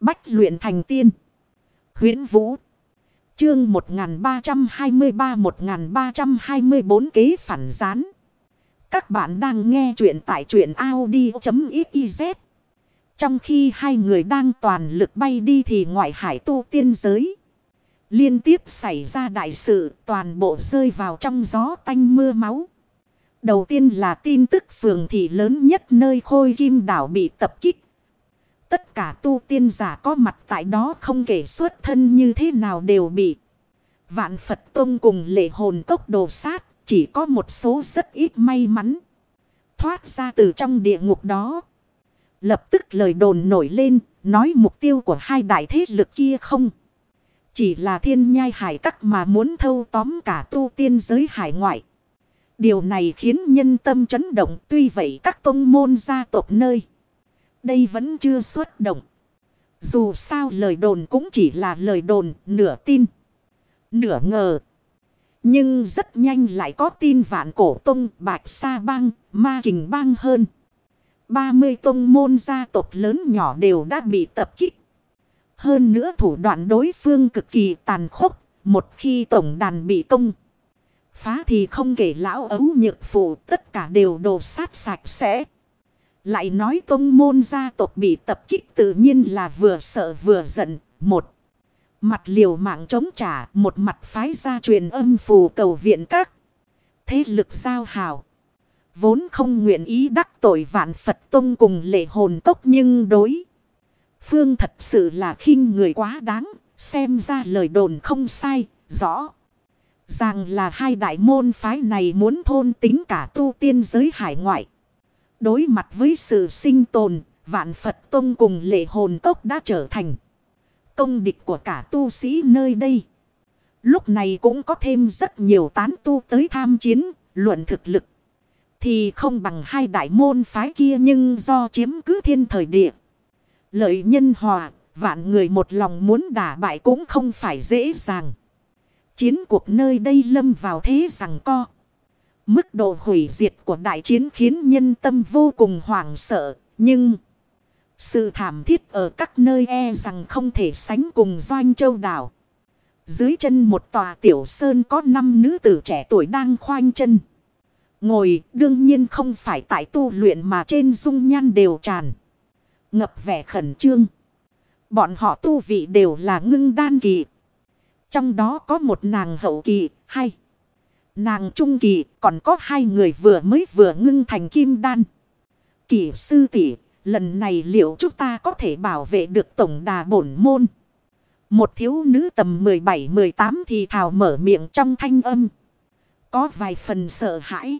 Bách luyện thành tiên. huyễn Vũ. Chương 1323-1324 kế phản gián. Các bạn đang nghe truyện tại truyện Audi.xyz. Trong khi hai người đang toàn lực bay đi thì ngoại hải tu tiên giới. Liên tiếp xảy ra đại sự, toàn bộ rơi vào trong gió tanh mưa máu. Đầu tiên là tin tức phường thị lớn nhất nơi khôi kim đảo bị tập kích. Tất cả tu tiên giả có mặt tại đó không kể xuất thân như thế nào đều bị. Vạn Phật Tông cùng lệ hồn cốc đồ sát, chỉ có một số rất ít may mắn. Thoát ra từ trong địa ngục đó. Lập tức lời đồn nổi lên, nói mục tiêu của hai đại thế lực kia không. Chỉ là thiên nhai hải các mà muốn thâu tóm cả tu tiên giới hải ngoại. Điều này khiến nhân tâm chấn động tuy vậy các tông môn gia tộc nơi. Đây vẫn chưa xuất động. Dù sao lời đồn cũng chỉ là lời đồn nửa tin. Nửa ngờ. Nhưng rất nhanh lại có tin vạn cổ tông bạch sa bang, ma kình bang hơn. 30 tông môn gia tộc lớn nhỏ đều đã bị tập kích. Hơn nữa thủ đoạn đối phương cực kỳ tàn khốc. Một khi tổng đàn bị công. Phá thì không kể lão ấu nhược phụ tất cả đều đồ sát sạch sẽ. Lại nói tông môn gia tộc bị tập kích tự nhiên là vừa sợ vừa giận. Một mặt liều mạng chống trả, một mặt phái ra truyền âm phù cầu viện các. Thế lực giao hào. Vốn không nguyện ý đắc tội vạn Phật tông cùng lệ hồn tốc nhưng đối. Phương thật sự là khinh người quá đáng, xem ra lời đồn không sai, rõ. Rằng là hai đại môn phái này muốn thôn tính cả tu tiên giới hải ngoại. Đối mặt với sự sinh tồn, vạn Phật Tông cùng lệ hồn cốc đã trở thành công địch của cả tu sĩ nơi đây. Lúc này cũng có thêm rất nhiều tán tu tới tham chiến, luận thực lực. Thì không bằng hai đại môn phái kia nhưng do chiếm cứ thiên thời địa. Lợi nhân hòa, vạn người một lòng muốn đả bại cũng không phải dễ dàng. Chiến cuộc nơi đây lâm vào thế rằng co. Mức độ hủy diệt của đại chiến khiến nhân tâm vô cùng hoảng sợ. Nhưng sự thảm thiết ở các nơi e rằng không thể sánh cùng doanh châu đảo. Dưới chân một tòa tiểu sơn có năm nữ tử trẻ tuổi đang khoanh chân. Ngồi đương nhiên không phải tại tu luyện mà trên dung nhan đều tràn. Ngập vẻ khẩn trương. Bọn họ tu vị đều là ngưng đan kỳ. Trong đó có một nàng hậu kỳ, hay nàng trung kỳ, còn có hai người vừa mới vừa ngưng thành kim đan. Kỳ sư tỷ lần này liệu chúng ta có thể bảo vệ được tổng đà bổn môn? Một thiếu nữ tầm 17-18 thì thào mở miệng trong thanh âm. Có vài phần sợ hãi.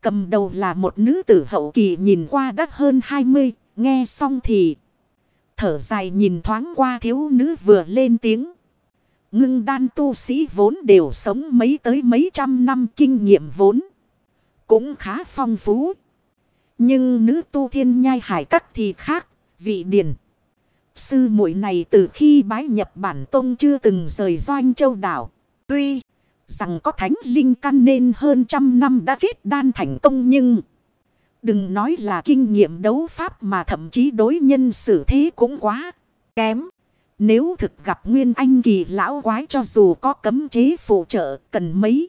Cầm đầu là một nữ tử hậu kỳ nhìn qua đắt hơn 20, nghe xong thì thở dài nhìn thoáng qua thiếu nữ vừa lên tiếng. Ngưng đan tu sĩ vốn đều sống mấy tới mấy trăm năm kinh nghiệm vốn. Cũng khá phong phú. Nhưng nữ tu thiên nhai hải các thì khác, vị điển. Sư muội này từ khi bái nhập bản tông chưa từng rời doanh châu đảo. Tuy rằng có thánh linh căn nên hơn trăm năm đã kết đan thành công nhưng... Đừng nói là kinh nghiệm đấu pháp mà thậm chí đối nhân xử thế cũng quá kém. Nếu thực gặp nguyên anh kỳ lão quái cho dù có cấm chế phụ trợ cần mấy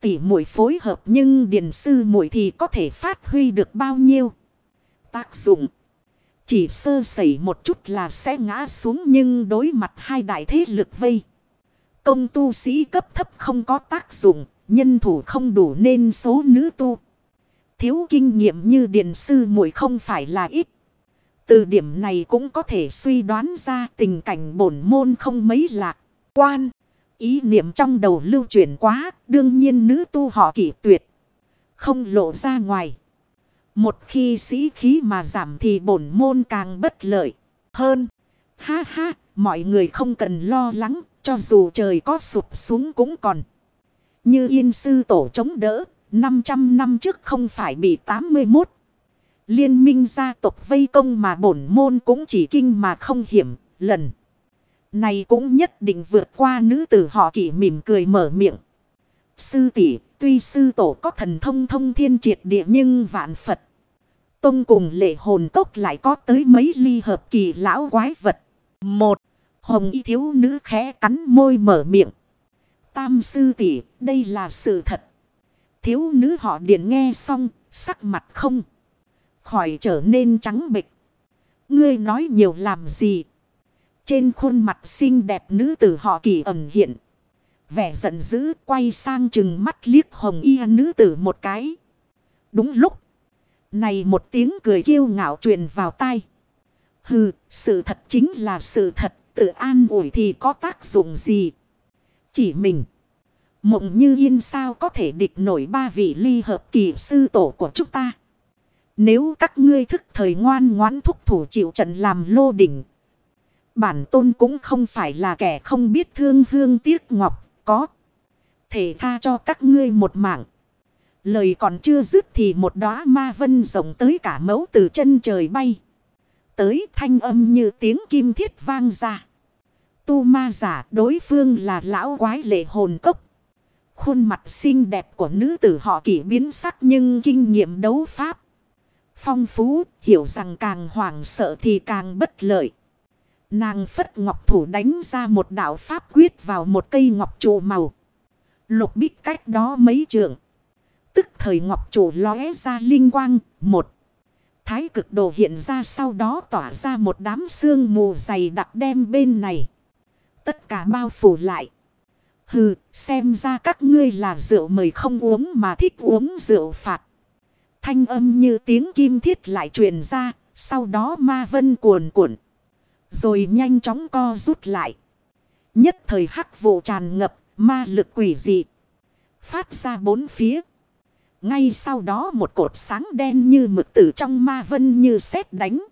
tỷ mũi phối hợp nhưng điền sư mũi thì có thể phát huy được bao nhiêu tác dụng. Chỉ sơ sẩy một chút là sẽ ngã xuống nhưng đối mặt hai đại thế lực vây. Công tu sĩ cấp thấp không có tác dụng, nhân thủ không đủ nên số nữ tu. Thiếu kinh nghiệm như điện sư muội không phải là ít. Từ điểm này cũng có thể suy đoán ra tình cảnh bổn môn không mấy lạc. Quan, ý niệm trong đầu lưu chuyển quá, đương nhiên nữ tu họ kỷ tuyệt. Không lộ ra ngoài. Một khi sĩ khí mà giảm thì bổn môn càng bất lợi hơn. Ha ha, mọi người không cần lo lắng, cho dù trời có sụp xuống cũng còn. Như yên sư tổ chống đỡ, 500 năm trước không phải bị 81. Liên minh gia tộc vây công mà bổn môn cũng chỉ kinh mà không hiểm, lần. Này cũng nhất định vượt qua nữ tử họ kỷ mỉm cười mở miệng. Sư tỷ tuy sư tổ có thần thông thông thiên triệt địa nhưng vạn Phật. tông cùng lệ hồn cốc lại có tới mấy ly hợp kỳ lão quái vật. Một, hồng y thiếu nữ khẽ cắn môi mở miệng. Tam sư tỷ đây là sự thật. Thiếu nữ họ điện nghe xong, sắc mặt không. Khỏi trở nên trắng bịch. Ngươi nói nhiều làm gì? Trên khuôn mặt xinh đẹp nữ tử họ kỳ ẩn hiện. Vẻ giận dữ quay sang chừng mắt liếc hồng y nữ tử một cái. Đúng lúc. Này một tiếng cười kiêu ngạo truyền vào tai. Hừ, sự thật chính là sự thật. Tự an ủi thì có tác dụng gì? Chỉ mình. Mộng như yên sao có thể địch nổi ba vị ly hợp kỳ sư tổ của chúng ta. Nếu các ngươi thức thời ngoan ngoãn thúc thủ chịu trận làm lô đỉnh. Bản tôn cũng không phải là kẻ không biết thương hương tiếc ngọc, có. Thể tha cho các ngươi một mạng. Lời còn chưa dứt thì một đóa ma vân rộng tới cả mẫu từ chân trời bay. Tới thanh âm như tiếng kim thiết vang ra. Tu ma giả đối phương là lão quái lệ hồn cốc. Khuôn mặt xinh đẹp của nữ tử họ kỷ biến sắc nhưng kinh nghiệm đấu pháp. Phong phú, hiểu rằng càng hoảng sợ thì càng bất lợi. Nàng phất ngọc thủ đánh ra một đạo pháp quyết vào một cây ngọc trụ màu. Lục bích cách đó mấy trường. Tức thời ngọc trụ lóe ra linh quang, một. Thái cực đồ hiện ra sau đó tỏa ra một đám xương mù dày đặc đem bên này. Tất cả bao phủ lại. Hừ, xem ra các ngươi là rượu mời không uống mà thích uống rượu phạt. Thanh âm như tiếng kim thiết lại truyền ra, sau đó ma vân cuồn cuộn. Rồi nhanh chóng co rút lại. Nhất thời hắc vụ tràn ngập, ma lực quỷ dị. Phát ra bốn phía. Ngay sau đó một cột sáng đen như mực tử trong ma vân như sét đánh.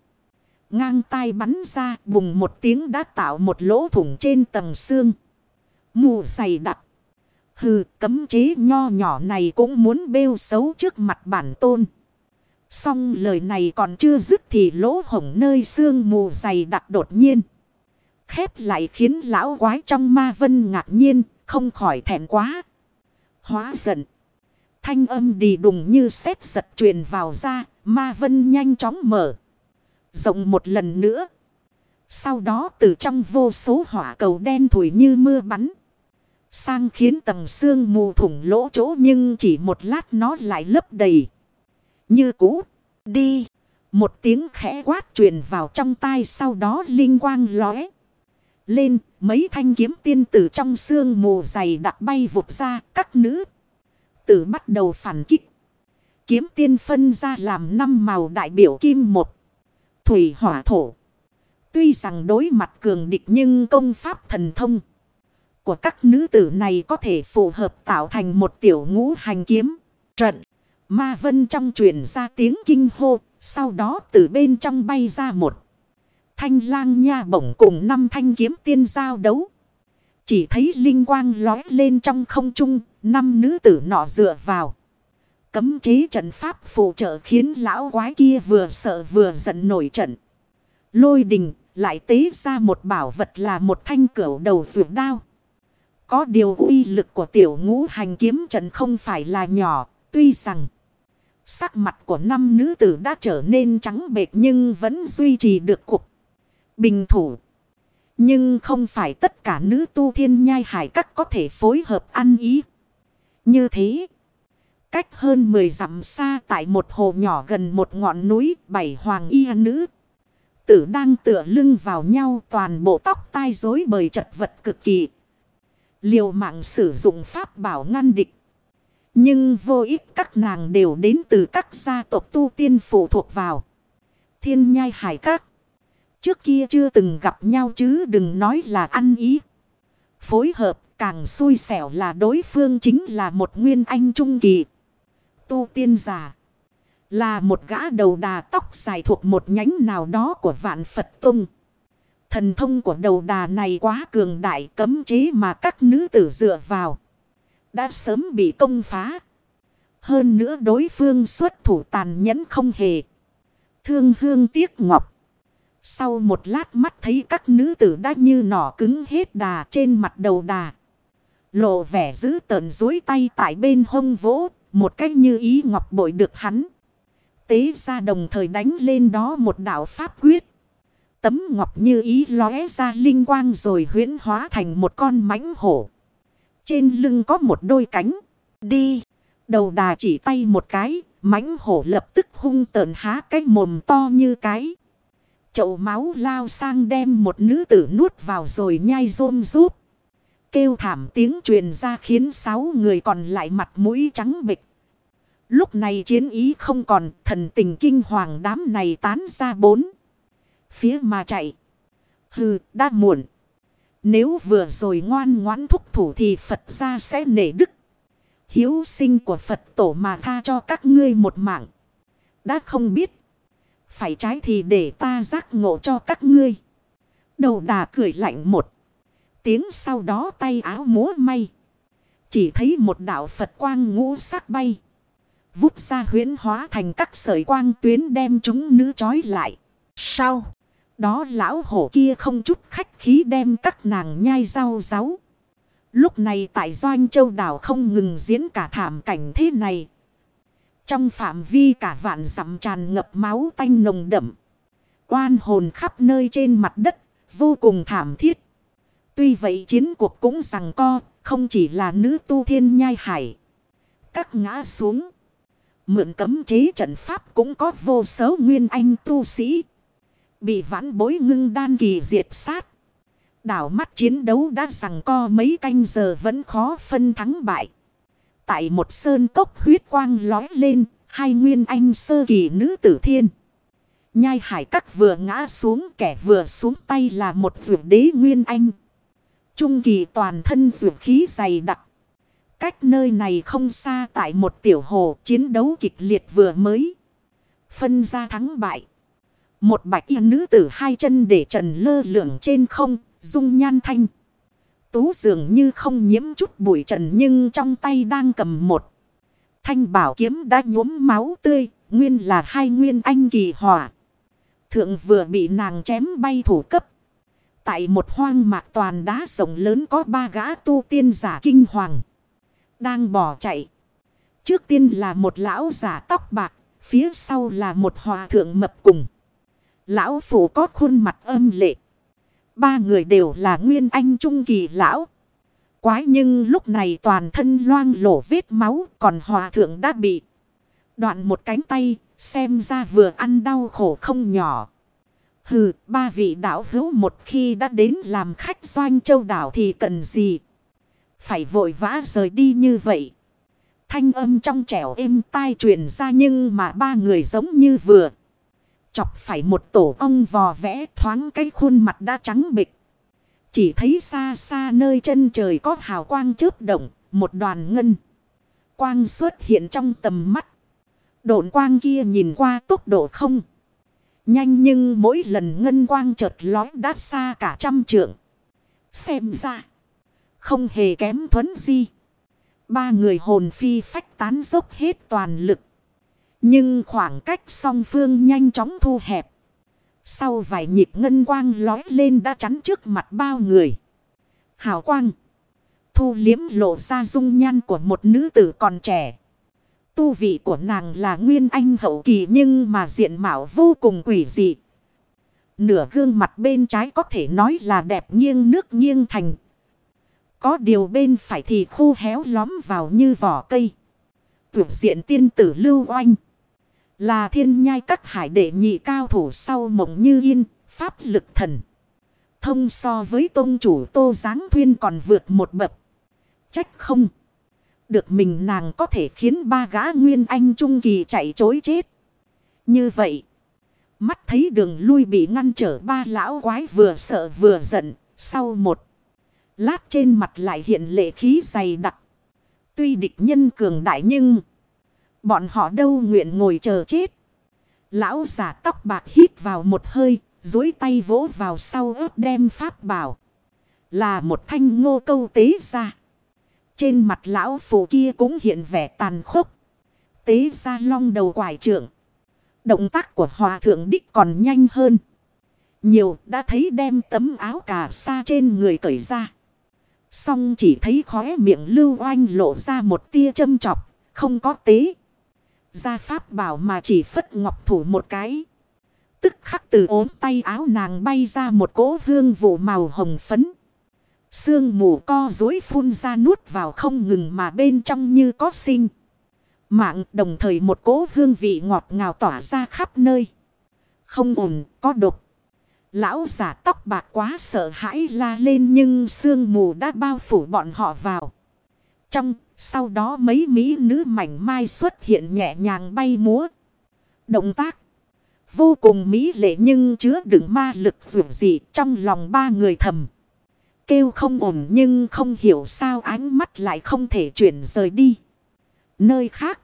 Ngang tay bắn ra bùng một tiếng đã tạo một lỗ thủng trên tầng xương. Mù dày đặc. Hừ cấm chế nho nhỏ này cũng muốn bêu xấu trước mặt bản tôn. Xong lời này còn chưa dứt thì lỗ hổng nơi xương mù dày đặc đột nhiên. Khép lại khiến lão quái trong ma vân ngạc nhiên, không khỏi thẹn quá. Hóa giận. Thanh âm đi đùng như sét giật truyền vào ra, ma vân nhanh chóng mở. Rộng một lần nữa. Sau đó từ trong vô số hỏa cầu đen thủi như mưa bắn. Sang khiến tầng xương mù thủng lỗ chỗ nhưng chỉ một lát nó lại lấp đầy. Như cũ. Đi. Một tiếng khẽ quát truyền vào trong tai sau đó linh quang lóe. Lên, mấy thanh kiếm tiên tử trong xương mù dày đặc bay vụt ra, các nữ. Tử bắt đầu phản kích. Kiếm tiên phân ra làm năm màu đại biểu kim một. Thủy hỏa thổ. Tuy rằng đối mặt cường địch nhưng công pháp thần thông của các nữ tử này có thể phù hợp tạo thành một tiểu ngũ hành kiếm trận. Ma vân trong truyền ra tiếng kinh hô, sau đó từ bên trong bay ra một. Thanh lang nha bổng cùng năm thanh kiếm tiên giao đấu. Chỉ thấy linh quang lói lên trong không trung, năm nữ tử nọ dựa vào. Cấm chế trận pháp phụ trợ khiến lão quái kia vừa sợ vừa giận nổi trận. Lôi đình lại tế ra một bảo vật là một thanh cửu đầu rượu đao. Có điều uy lực của tiểu ngũ hành kiếm trận không phải là nhỏ, tuy rằng sắc mặt của năm nữ tử đã trở nên trắng bệch nhưng vẫn duy trì được cục bình thủ. Nhưng không phải tất cả nữ tu thiên nhai hải các có thể phối hợp ăn ý. Như thế, cách hơn 10 dặm xa tại một hồ nhỏ gần một ngọn núi bảy hoàng y nữ. Tử đang tựa lưng vào nhau toàn bộ tóc tai rối bời chật vật cực kỳ. Liều mạng sử dụng pháp bảo ngăn địch. Nhưng vô ích các nàng đều đến từ các gia tộc tu tiên phụ thuộc vào. Thiên nhai hải các. Trước kia chưa từng gặp nhau chứ đừng nói là ăn ý. Phối hợp càng xui xẻo là đối phương chính là một nguyên anh trung kỳ. Tu tiên giả. Là một gã đầu đà tóc dài thuộc một nhánh nào đó của vạn Phật Tông. Thần thông của đầu đà này quá cường đại cấm chế mà các nữ tử dựa vào. Đã sớm bị công phá. Hơn nữa đối phương xuất thủ tàn nhẫn không hề. Thương hương tiếc ngọc. Sau một lát mắt thấy các nữ tử đã như nỏ cứng hết đà trên mặt đầu đà. Lộ vẻ giữ tợn dối tay tại bên hông vỗ. Một cách như ý ngọc bội được hắn. Tế ra đồng thời đánh lên đó một đạo pháp quyết. Tấm ngọc như ý lóe ra linh quang rồi huyễn hóa thành một con mãnh hổ. Trên lưng có một đôi cánh. Đi. Đầu đà chỉ tay một cái. mãnh hổ lập tức hung tợn há cái mồm to như cái. Chậu máu lao sang đem một nữ tử nuốt vào rồi nhai rôm rút. Kêu thảm tiếng truyền ra khiến sáu người còn lại mặt mũi trắng bịch. Lúc này chiến ý không còn, thần tình kinh hoàng đám này tán ra bốn. Phía mà chạy. Hừ, đã muộn. Nếu vừa rồi ngoan ngoãn thúc thủ thì Phật ra sẽ nể đức. Hiếu sinh của Phật tổ mà tha cho các ngươi một mạng. Đã không biết. Phải trái thì để ta giác ngộ cho các ngươi. Đầu đà cười lạnh một. Tiếng sau đó tay áo múa may. Chỉ thấy một đạo Phật quang ngũ sắc bay. Vút ra huyến hóa thành các sợi quang tuyến đem chúng nữ trói lại. Sau. Đó lão hổ kia không chút khách khí đem các nàng nhai rau ráu. Lúc này tại Doanh Châu Đảo không ngừng diễn cả thảm cảnh thế này. Trong phạm vi cả vạn dặm tràn ngập máu tanh nồng đậm. Oan hồn khắp nơi trên mặt đất, vô cùng thảm thiết. Tuy vậy chiến cuộc cũng rằng co, không chỉ là nữ tu thiên nhai hải. Các ngã xuống. Mượn cấm chế trận pháp cũng có vô số nguyên anh tu sĩ. Bị vãn bối ngưng đan kỳ diệt sát. Đảo mắt chiến đấu đã rằng co mấy canh giờ vẫn khó phân thắng bại. Tại một sơn cốc huyết quang lói lên, hai nguyên anh sơ kỳ nữ tử thiên. Nhai hải các vừa ngã xuống kẻ vừa xuống tay là một vượt đế nguyên anh. Trung kỳ toàn thân vượt khí dày đặc. Cách nơi này không xa tại một tiểu hồ chiến đấu kịch liệt vừa mới. Phân ra thắng bại. Một bạch y nữ tử hai chân để trần lơ lửng trên không, dung nhan thanh. Tú dường như không nhiễm chút bụi trần nhưng trong tay đang cầm một. Thanh bảo kiếm đã nhuốm máu tươi, nguyên là hai nguyên anh kỳ hỏa. Thượng vừa bị nàng chém bay thủ cấp. Tại một hoang mạc toàn đá rộng lớn có ba gã tu tiên giả kinh hoàng. Đang bỏ chạy. Trước tiên là một lão giả tóc bạc, phía sau là một hòa thượng mập cùng. Lão phủ có khuôn mặt âm lệ. Ba người đều là nguyên anh trung kỳ lão. Quái nhưng lúc này toàn thân loang lổ vết máu, còn hòa thượng đã bị. Đoạn một cánh tay, xem ra vừa ăn đau khổ không nhỏ. Hừ, ba vị đạo hữu một khi đã đến làm khách doanh châu đảo thì cần gì. Phải vội vã rời đi như vậy. Thanh âm trong trẻo êm tai truyền ra nhưng mà ba người giống như vừa. Chọc phải một tổ ong vò vẽ thoáng cái khuôn mặt đã trắng bịch. Chỉ thấy xa xa nơi chân trời có hào quang chớp động, một đoàn ngân. Quang xuất hiện trong tầm mắt. Độn quang kia nhìn qua tốc độ không. Nhanh nhưng mỗi lần ngân quang chợt lói đát xa cả trăm trượng. Xem ra. Không hề kém thuấn di. Ba người hồn phi phách tán dốc hết toàn lực. Nhưng khoảng cách song phương nhanh chóng thu hẹp. Sau vài nhịp ngân quang lói lên đã chắn trước mặt bao người. Hào quang. Thu liếm lộ ra dung nhan của một nữ tử còn trẻ. Tu vị của nàng là nguyên anh hậu kỳ nhưng mà diện mạo vô cùng quỷ dị. Nửa gương mặt bên trái có thể nói là đẹp nghiêng nước nghiêng thành. Có điều bên phải thì khô héo lóm vào như vỏ cây. Tuyệt diện tiên tử lưu oanh. Là thiên nhai các hải đệ nhị cao thủ sau mộng như yên, pháp lực thần. Thông so với tôn chủ tô giáng thuyên còn vượt một bậc. Trách không. Được mình nàng có thể khiến ba gã nguyên anh trung kỳ chạy chối chết. Như vậy. Mắt thấy đường lui bị ngăn trở ba lão quái vừa sợ vừa giận. Sau một. Lát trên mặt lại hiện lệ khí dày đặc. Tuy địch nhân cường đại nhưng. Bọn họ đâu nguyện ngồi chờ chết. Lão giả tóc bạc hít vào một hơi, dối tay vỗ vào sau ớt đem pháp bảo. Là một thanh ngô câu tế ra. Trên mặt lão phụ kia cũng hiện vẻ tàn khốc. Tế ra long đầu quải trưởng. Động tác của hòa thượng đích còn nhanh hơn. Nhiều đã thấy đem tấm áo cà sa trên người cởi ra. Xong chỉ thấy khóe miệng lưu oanh lộ ra một tia châm chọc, không có tế ra pháp bảo mà chỉ phất ngọc thủ một cái. Tức khắc từ ốm tay áo nàng bay ra một cỗ hương vụ màu hồng phấn. Sương mù co dối phun ra nuốt vào không ngừng mà bên trong như có sinh. Mạng đồng thời một cỗ hương vị ngọt ngào tỏa ra khắp nơi. Không ổn, có độc. Lão giả tóc bạc quá sợ hãi la lên nhưng sương mù đã bao phủ bọn họ vào. Trong, sau đó mấy mỹ nữ mảnh mai xuất hiện nhẹ nhàng bay múa. Động tác vô cùng mỹ lệ nhưng chứa đựng ma lực dù gì trong lòng ba người thầm. Kêu không ổn nhưng không hiểu sao ánh mắt lại không thể chuyển rời đi. Nơi khác,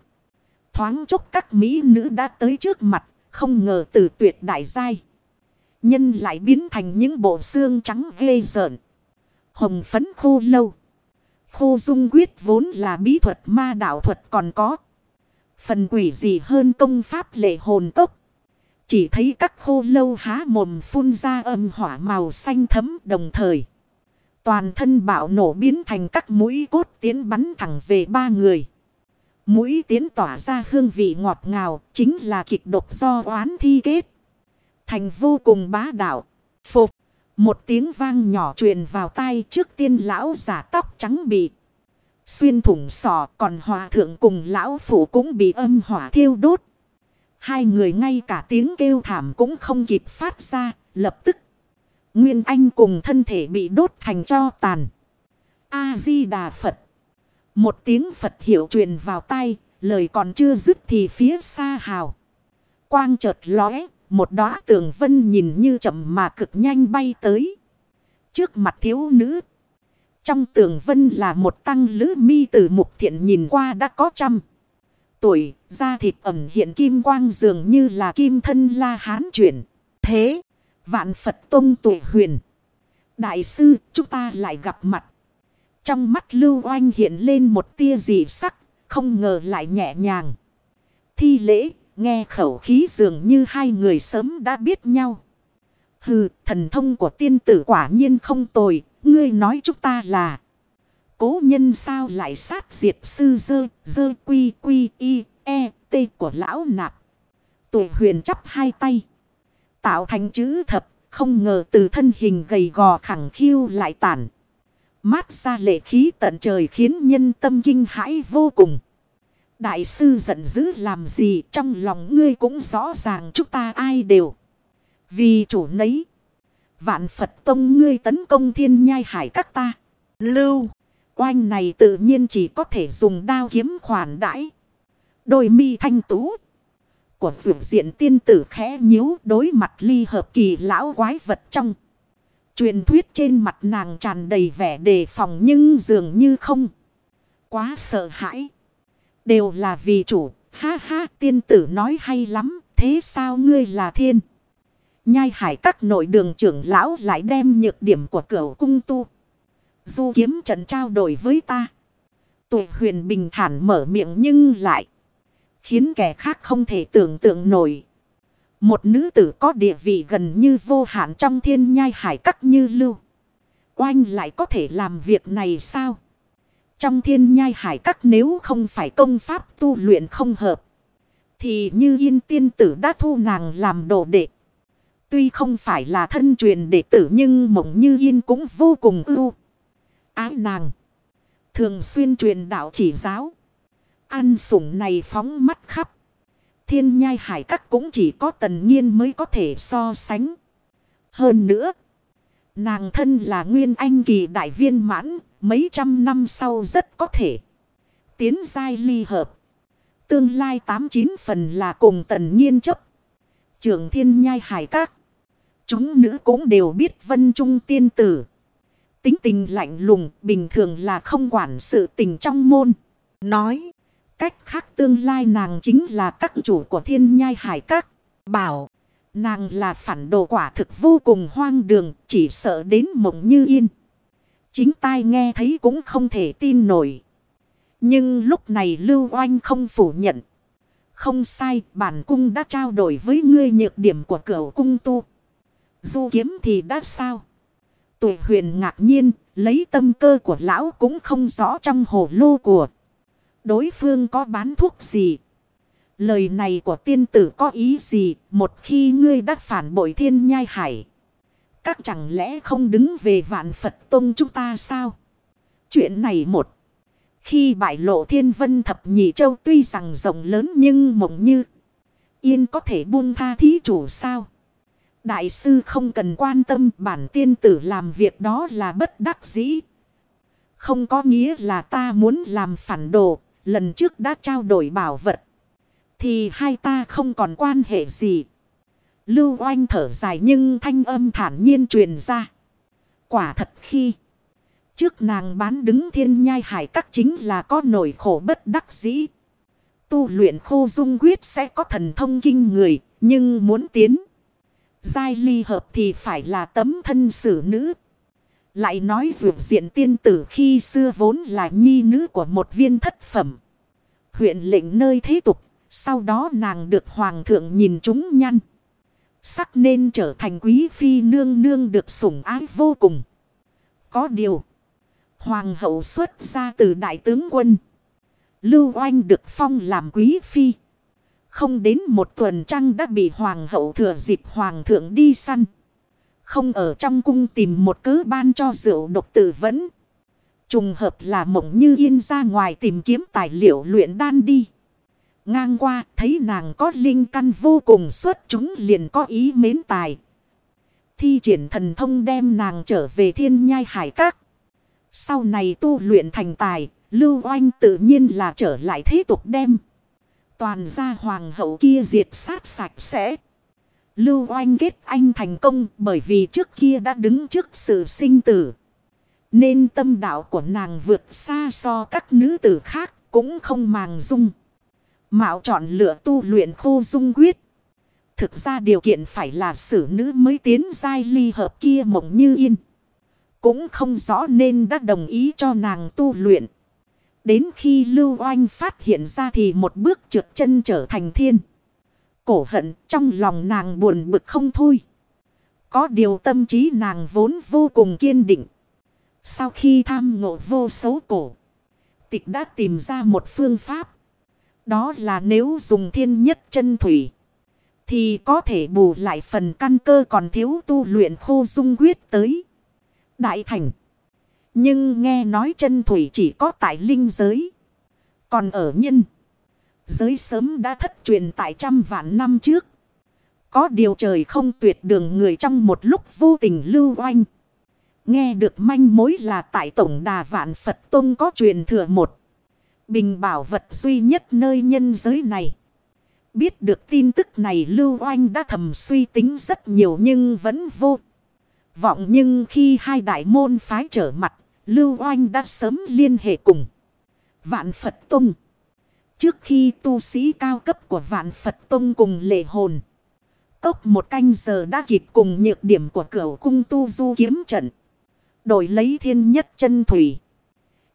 thoáng chốc các mỹ nữ đã tới trước mặt, không ngờ từ tuyệt đại giai. Nhân lại biến thành những bộ xương trắng ghê rợn. Hồng phấn khô lâu. Khô dung quyết vốn là bí thuật ma đạo thuật còn có. Phần quỷ gì hơn công pháp lệ hồn tốc. Chỉ thấy các khô lâu há mồm phun ra âm hỏa màu xanh thấm đồng thời. Toàn thân bạo nổ biến thành các mũi cốt tiến bắn thẳng về ba người. Mũi tiến tỏa ra hương vị ngọt ngào chính là kịch độc do oán thi kết. Thành vô cùng bá đạo. Phục. Một tiếng vang nhỏ truyền vào tai trước tiên lão giả tóc trắng bị. Xuyên thủng sọ còn hòa thượng cùng lão phủ cũng bị âm hỏa thiêu đốt. Hai người ngay cả tiếng kêu thảm cũng không kịp phát ra, lập tức. Nguyên Anh cùng thân thể bị đốt thành cho tàn. A-di-đà Phật. Một tiếng Phật hiệu truyền vào tay, lời còn chưa dứt thì phía xa hào. Quang chợt lóe, một đóa tường vân nhìn như chậm mà cực nhanh bay tới. Trước mặt thiếu nữ. Trong tường vân là một tăng lữ mi từ mục thiện nhìn qua đã có trăm. Tuổi, da thịt ẩm hiện kim quang dường như là kim thân la hán chuyển. Thế, vạn Phật tông tuổi huyền. Đại sư, chúng ta lại gặp mặt. Trong mắt lưu oanh hiện lên một tia dị sắc, không ngờ lại nhẹ nhàng. Thi lễ, nghe khẩu khí dường như hai người sớm đã biết nhau. Hừ, thần thông của tiên tử quả nhiên không tồi, ngươi nói chúng ta là. Cố nhân sao lại sát diệt sư dơ, dơ quy quy y, e, t của lão nạp. Tụ huyền chắp hai tay. Tạo thành chữ thập, không ngờ từ thân hình gầy gò khẳng khiu lại tản. Mát ra lệ khí tận trời khiến nhân tâm kinh hãi vô cùng. Đại sư giận dữ làm gì trong lòng ngươi cũng rõ ràng chúng ta ai đều. Vì chủ nấy. Vạn Phật Tông ngươi tấn công thiên nhai hải các ta. Lưu. Oanh này tự nhiên chỉ có thể dùng đao kiếm khoản đãi. Đôi mi thanh tú. Của vượt diện tiên tử khẽ nhíu đối mặt ly hợp kỳ lão quái vật trong. Truyền thuyết trên mặt nàng tràn đầy vẻ đề phòng nhưng dường như không. Quá sợ hãi. Đều là vì chủ. Ha ha, tiên tử nói hay lắm. Thế sao ngươi là thiên? Nhai hải các nội đường trưởng lão lại đem nhược điểm của cửa cung tu. Du kiếm trận trao đổi với ta. Tụ huyền bình thản mở miệng nhưng lại. Khiến kẻ khác không thể tưởng tượng nổi. Một nữ tử có địa vị gần như vô hạn trong thiên nhai hải các như lưu. Oanh lại có thể làm việc này sao? Trong thiên nhai hải các nếu không phải công pháp tu luyện không hợp. Thì như yên tiên tử đã thu nàng làm đồ đệ. Tuy không phải là thân truyền đệ tử nhưng mộng như yên cũng vô cùng ưu. Ái nàng. Thường xuyên truyền đạo chỉ giáo. Ăn sủng này phóng mắt khắp. Thiên nhai hải các cũng chỉ có tần nhiên mới có thể so sánh. Hơn nữa. Nàng thân là nguyên anh kỳ đại viên mãn. Mấy trăm năm sau rất có thể. Tiến giai ly hợp. Tương lai tám chín phần là cùng tần nhiên chấp. Trưởng thiên nhai hải các. Chúng nữ cũng đều biết vân trung tiên tử. Tính tình lạnh lùng, bình thường là không quản sự tình trong môn. Nói. Cách khác tương lai nàng chính là các chủ của thiên nhai hải các. Bảo. Nàng là phản đồ quả thực vô cùng hoang đường. Chỉ sợ đến mộng như yên. Chính tai nghe thấy cũng không thể tin nổi. Nhưng lúc này Lưu Oanh không phủ nhận. Không sai, bản cung đã trao đổi với ngươi nhược điểm của cửa cung tu. Du kiếm thì đã sao? Tụi huyền ngạc nhiên, lấy tâm cơ của lão cũng không rõ trong hồ lô của. Đối phương có bán thuốc gì? Lời này của tiên tử có ý gì một khi ngươi đã phản bội thiên nhai hải. Các chẳng lẽ không đứng về vạn Phật Tông chúng ta sao? Chuyện này một. Khi bại lộ thiên vân thập nhị châu tuy rằng rộng lớn nhưng mộng như. Yên có thể buông tha thí chủ sao? Đại sư không cần quan tâm, bản tiên tử làm việc đó là bất đắc dĩ. Không có nghĩa là ta muốn làm phản đồ. Lần trước đã trao đổi bảo vật. Thì hai ta không còn quan hệ gì. Lưu oanh thở dài nhưng thanh âm thản nhiên truyền ra. Quả thật khi. Trước nàng bán đứng thiên nhai hải các chính là có nổi khổ bất đắc dĩ. Tu luyện khô dung quyết sẽ có thần thông kinh người. Nhưng muốn tiến. Giai ly hợp thì phải là tấm thân xử nữ. Lại nói dược diện tiên tử khi xưa vốn là nhi nữ của một viên thất phẩm. Huyện lệnh nơi thế tục. Sau đó nàng được hoàng thượng nhìn chúng nhăn. Sắc nên trở thành quý phi nương nương được sủng ái vô cùng. Có điều. Hoàng hậu xuất ra từ đại tướng quân. Lưu oanh được phong làm quý phi. Không đến một tuần trăng đã bị hoàng hậu thừa dịp hoàng thượng đi săn. Không ở trong cung tìm một cớ ban cho rượu độc tử vẫn. Trùng hợp là mộng như yên ra ngoài tìm kiếm tài liệu luyện đan đi. Ngang qua thấy nàng có linh căn vô cùng xuất chúng liền có ý mến tài. Thi triển thần thông đem nàng trở về thiên nhai hải các. Sau này tu luyện thành tài, lưu oanh tự nhiên là trở lại thế tục đem. Toàn gia hoàng hậu kia diệt sát sạch sẽ. Lưu oanh kết anh thành công bởi vì trước kia đã đứng trước sự sinh tử. Nên tâm đạo của nàng vượt xa so các nữ tử khác cũng không màng dung. Mạo chọn lựa tu luyện khô dung quyết. Thực ra điều kiện phải là xử nữ mới tiến giai ly hợp kia mộng như yên. Cũng không rõ nên đã đồng ý cho nàng tu luyện. Đến khi Lưu Oanh phát hiện ra thì một bước trượt chân trở thành thiên. Cổ hận trong lòng nàng buồn bực không thôi. Có điều tâm trí nàng vốn vô cùng kiên định. Sau khi tham ngộ vô số cổ. Tịch đã tìm ra một phương pháp. Đó là nếu dùng thiên nhất chân thủy. Thì có thể bù lại phần căn cơ còn thiếu tu luyện khô dung quyết tới. Đại thành. Nhưng nghe nói chân thủy chỉ có tại linh giới. Còn ở nhân. Giới sớm đã thất truyền tại trăm vạn năm trước. Có điều trời không tuyệt đường người trong một lúc vô tình lưu oanh. Nghe được manh mối là tại tổng đà vạn Phật Tông có truyền thừa một. Bình bảo vật duy nhất nơi nhân giới này. Biết được tin tức này Lưu Oanh đã thầm suy tính rất nhiều nhưng vẫn vô. Vọng nhưng khi hai đại môn phái trở mặt, Lưu Oanh đã sớm liên hệ cùng. Vạn Phật Tông. Trước khi tu sĩ cao cấp của Vạn Phật Tông cùng lệ hồn. Cốc một canh giờ đã kịp cùng nhược điểm của cửu cung tu du kiếm trận. Đổi lấy thiên nhất chân thủy.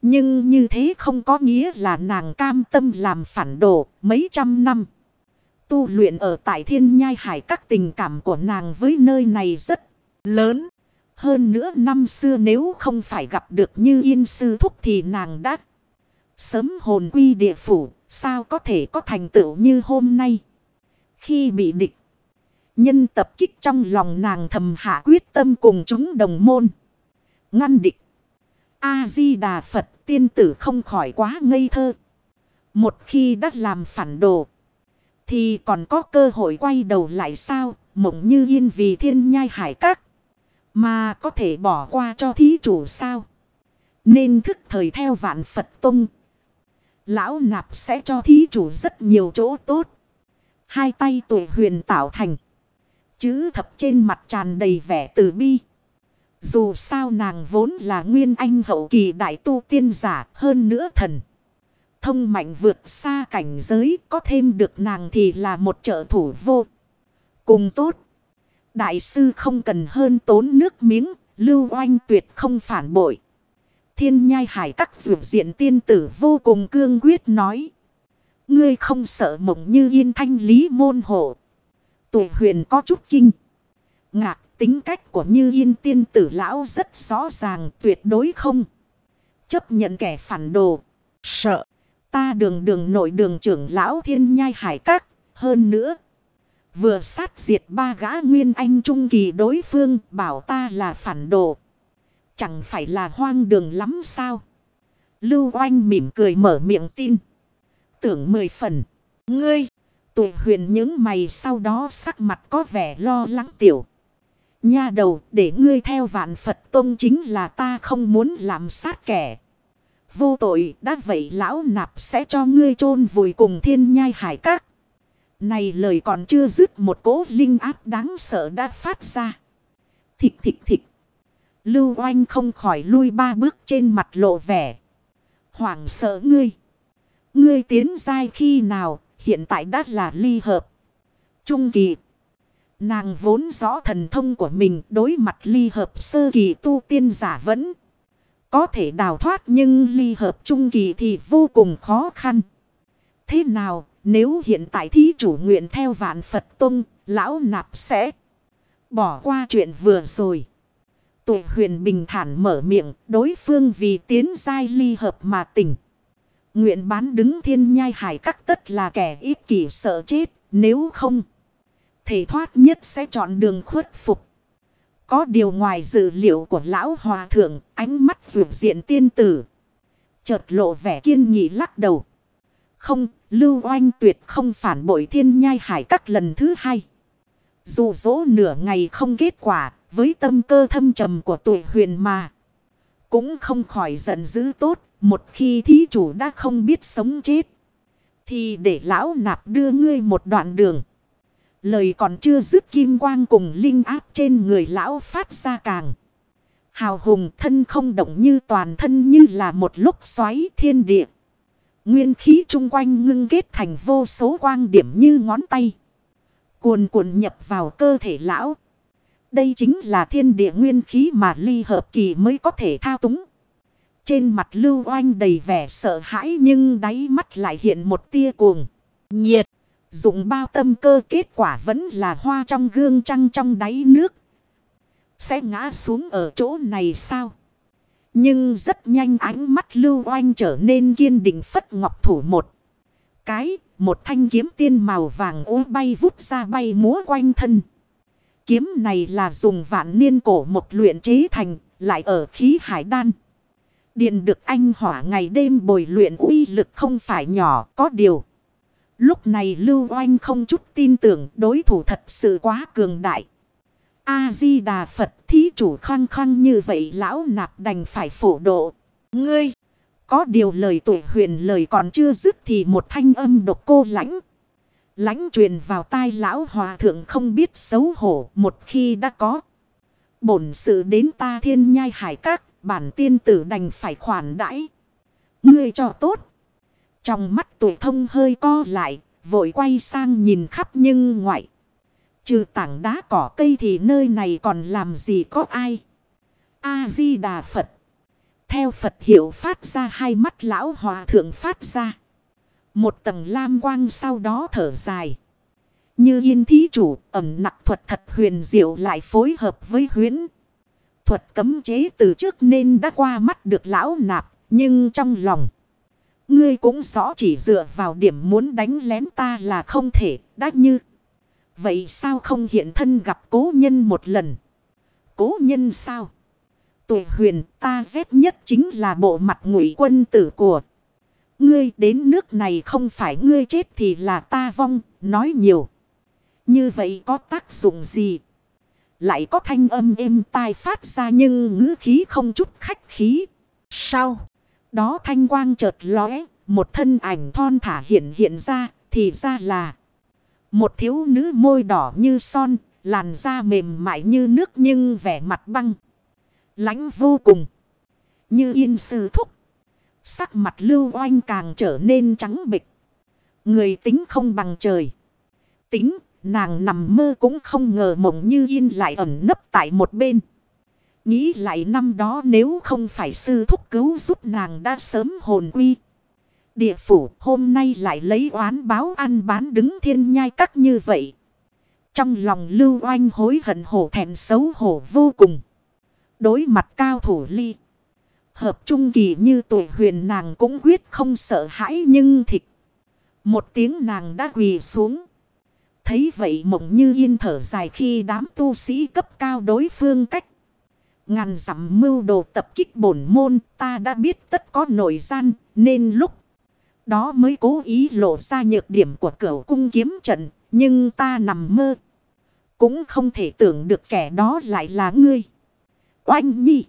Nhưng như thế không có nghĩa là nàng cam tâm làm phản đồ mấy trăm năm. Tu luyện ở tại thiên nhai hải, các tình cảm của nàng với nơi này rất lớn. Hơn nữa năm xưa nếu không phải gặp được như yên sư thúc thì nàng đã sớm hồn quy địa phủ. Sao có thể có thành tựu như hôm nay? Khi bị địch. Nhân tập kích trong lòng nàng thầm hạ quyết tâm cùng chúng đồng môn. Ngăn địch. A-di-đà Phật tiên tử không khỏi quá ngây thơ. Một khi đã làm phản đồ. Thì còn có cơ hội quay đầu lại sao. Mộng như yên vì thiên nhai hải các. Mà có thể bỏ qua cho thí chủ sao. Nên thức thời theo vạn Phật tung, Lão nạp sẽ cho thí chủ rất nhiều chỗ tốt. Hai tay tuổi huyền tạo thành. Chữ thập trên mặt tràn đầy vẻ từ bi. Dù sao nàng vốn là nguyên anh hậu kỳ đại tu tiên giả hơn nữa thần. Thông mạnh vượt xa cảnh giới có thêm được nàng thì là một trợ thủ vô. Cùng tốt. Đại sư không cần hơn tốn nước miếng, lưu oanh tuyệt không phản bội. Thiên nhai hải các dụ diện tiên tử vô cùng cương quyết nói. Ngươi không sợ mộng như yên thanh lý môn hộ. Tuổi huyền có chút kinh. Ngạc tính cách của như yên tiên tử lão rất rõ ràng, tuyệt đối không. Chấp nhận kẻ phản đồ. Sợ. Ta đường đường nội đường trưởng lão thiên nhai hải các. Hơn nữa. Vừa sát diệt ba gã nguyên anh trung kỳ đối phương, bảo ta là phản đồ. Chẳng phải là hoang đường lắm sao? Lưu oanh mỉm cười mở miệng tin. Tưởng mười phần. Ngươi. Tụ huyền những mày sau đó sắc mặt có vẻ lo lắng tiểu. Nha đầu, để ngươi theo vạn Phật Tông chính là ta không muốn làm sát kẻ. Vô tội, đã vậy lão nạp sẽ cho ngươi chôn vùi cùng thiên nhai hải các. Này lời còn chưa dứt một cố linh áp đáng sợ đã phát ra. Thịt thịt thịt. Lưu oanh không khỏi lui ba bước trên mặt lộ vẻ. Hoảng sợ ngươi. Ngươi tiến dai khi nào, hiện tại đã là ly hợp. Trung kỳ. Nàng vốn rõ thần thông của mình đối mặt ly hợp sơ kỳ tu tiên giả vẫn có thể đào thoát nhưng ly hợp trung kỳ thì vô cùng khó khăn. Thế nào, nếu hiện tại thí chủ nguyện theo vạn Phật Tông, lão nạp sẽ bỏ qua chuyện vừa rồi. Tụ huyền bình thản mở miệng, đối phương vì tiến giai ly hợp mà tỉnh. Nguyện bán đứng thiên nhai hải các tất là kẻ ít kỷ sợ chết, nếu không thể thoát nhất sẽ chọn đường khuất phục. Có điều ngoài dự liệu của lão hòa thượng, ánh mắt vượt diện tiên tử. Chợt lộ vẻ kiên nghị lắc đầu. Không, lưu oanh tuyệt không phản bội thiên nhai hải các lần thứ hai. Dù dỗ nửa ngày không kết quả, với tâm cơ thâm trầm của tuổi huyền mà. Cũng không khỏi giận dữ tốt, một khi thí chủ đã không biết sống chết. Thì để lão nạp đưa ngươi một đoạn đường. Lời còn chưa dứt kim quang cùng linh áp trên người lão phát ra càng. Hào hùng thân không động như toàn thân như là một lúc xoáy thiên địa. Nguyên khí chung quanh ngưng kết thành vô số quang điểm như ngón tay. Cuồn cuộn nhập vào cơ thể lão. Đây chính là thiên địa nguyên khí mà ly hợp kỳ mới có thể thao túng. Trên mặt lưu oanh đầy vẻ sợ hãi nhưng đáy mắt lại hiện một tia cuồng. Nhiệt. Dụng bao tâm cơ kết quả vẫn là hoa trong gương trăng trong đáy nước. Sẽ ngã xuống ở chỗ này sao? Nhưng rất nhanh ánh mắt lưu oanh trở nên kiên định phất ngọc thủ một. Cái, một thanh kiếm tiên màu vàng ô bay vút ra bay múa quanh thân. Kiếm này là dùng vạn niên cổ một luyện chế thành, lại ở khí hải đan. Điện được anh hỏa ngày đêm bồi luyện uy lực không phải nhỏ, có điều. Lúc này Lưu Oanh không chút tin tưởng đối thủ thật sự quá cường đại. A-di-đà Phật, thí chủ khăng khăng như vậy lão nạp đành phải phổ độ. Ngươi! Có điều lời tuổi huyền lời còn chưa dứt thì một thanh âm độc cô lãnh. Lãnh truyền vào tai lão hòa thượng không biết xấu hổ, một khi đã có. Bổn sự đến ta thiên nhai hải các, bản tiên tử đành phải khoản đãi. Ngươi cho tốt. Trong mắt tuổi thông hơi co lại, vội quay sang nhìn khắp nhưng ngoại. Trừ tảng đá cỏ cây thì nơi này còn làm gì có ai. A-di-đà Phật. Theo Phật hiệu phát ra hai mắt lão hòa thượng phát ra. Một tầng lam quang sau đó thở dài. Như yên thí chủ ẩm nặng thuật thật huyền diệu lại phối hợp với huyến. Thuật cấm chế từ trước nên đã qua mắt được lão nạp. Nhưng trong lòng. Ngươi cũng rõ chỉ dựa vào điểm muốn đánh lén ta là không thể, đã như. Vậy sao không hiện thân gặp cố nhân một lần? Cố nhân sao? Tụi huyền ta ghét nhất chính là bộ mặt ngụy quân tử của. Ngươi đến nước này không phải ngươi chết thì là ta vong, nói nhiều. Như vậy có tác dụng gì? Lại có thanh âm êm tai phát ra nhưng ngữ khí không chút khách khí. Sao? Đó thanh quang chợt lóe, một thân ảnh thon thả hiện hiện ra, thì ra là một thiếu nữ môi đỏ như son, làn da mềm mại như nước nhưng vẻ mặt băng. lãnh vô cùng, như yên sư thúc. Sắc mặt lưu oanh càng trở nên trắng bịch. Người tính không bằng trời. Tính, nàng nằm mơ cũng không ngờ mộng như yên lại ẩn nấp tại một bên. Nghĩ lại năm đó nếu không phải sư thúc cứu giúp nàng đã sớm hồn quy. Địa phủ hôm nay lại lấy oán báo ăn bán đứng thiên nhai các như vậy. Trong lòng lưu oanh hối hận hổ thẹn xấu hổ vô cùng. Đối mặt cao thủ ly. Hợp trung kỳ như tuổi huyền nàng cũng quyết không sợ hãi nhưng thịt. Một tiếng nàng đã quỳ xuống. Thấy vậy mộng như yên thở dài khi đám tu sĩ cấp cao đối phương cách. Ngàn dặm mưu đồ tập kích bổn môn, ta đã biết tất có nội gian, nên lúc đó mới cố ý lộ ra nhược điểm của cửu cung kiếm trận, nhưng ta nằm mơ. Cũng không thể tưởng được kẻ đó lại là ngươi. Oanh nhi.